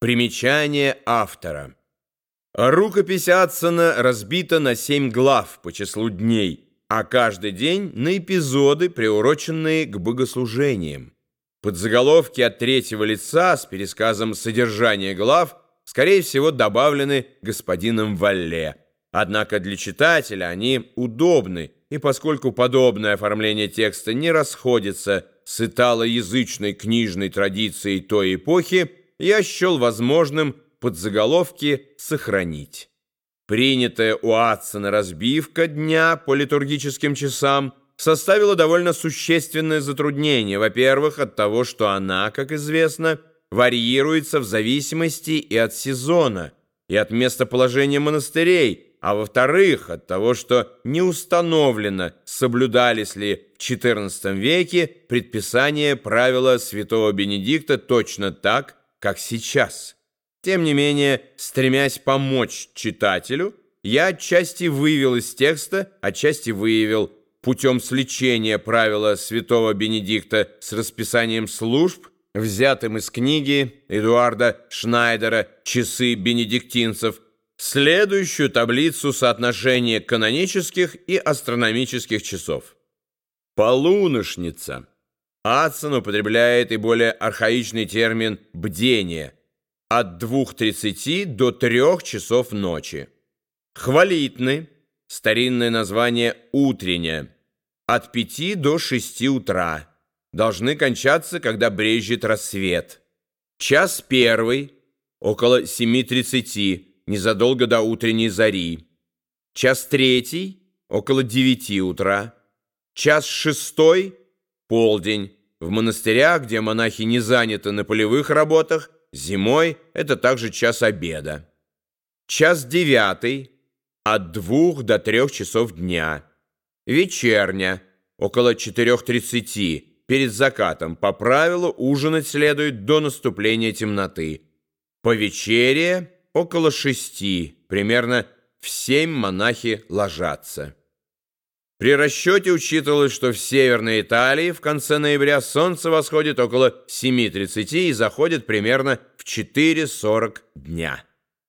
Примечание автора. Рукопись Адсона разбита на семь глав по числу дней, а каждый день на эпизоды, приуроченные к богослужениям. Подзаголовки от третьего лица с пересказом содержания глав, скорее всего, добавлены господином Валле. Однако для читателя они удобны, и поскольку подобное оформление текста не расходится с италоязычной книжной традицией той эпохи, я счел возможным подзаголовки сохранить. Принятая у Атсона разбивка дня по литургическим часам составила довольно существенное затруднение, во-первых, от того, что она, как известно, варьируется в зависимости и от сезона, и от местоположения монастырей, а во-вторых, от того, что не установлено, соблюдались ли в XIV веке предписания правила святого Бенедикта точно так, как сейчас. Тем не менее, стремясь помочь читателю, я отчасти вывел из текста, отчасти выявил путем сличения правила святого Бенедикта с расписанием служб, взятым из книги Эдуарда Шнайдера «Часы бенедиктинцев», следующую таблицу соотношения канонических и астрономических часов. Полуношница – Адсон употребляет и более архаичный термин «бдение» от 2.30 до 3 часов ночи. Хвалитны – старинное название «утренняя» от 5 до 6 утра. Должны кончаться, когда брежет рассвет. Час первый – около 7.30, незадолго до утренней зари. Час третий – около 9 утра. Час шестой – полдень. В монастырях, где монахи не заняты на полевых работах, зимой это также час обеда. Час девятый, от двух до трех часов дня. Вечерня, около четырех тридцати, перед закатом. По правилу ужинать следует до наступления темноты. По вечере около шести, примерно в семь монахи ложатся. При расчете учитывалось, что в Северной Италии в конце ноября солнце восходит около 7.30 и заходит примерно в 4.40 дня.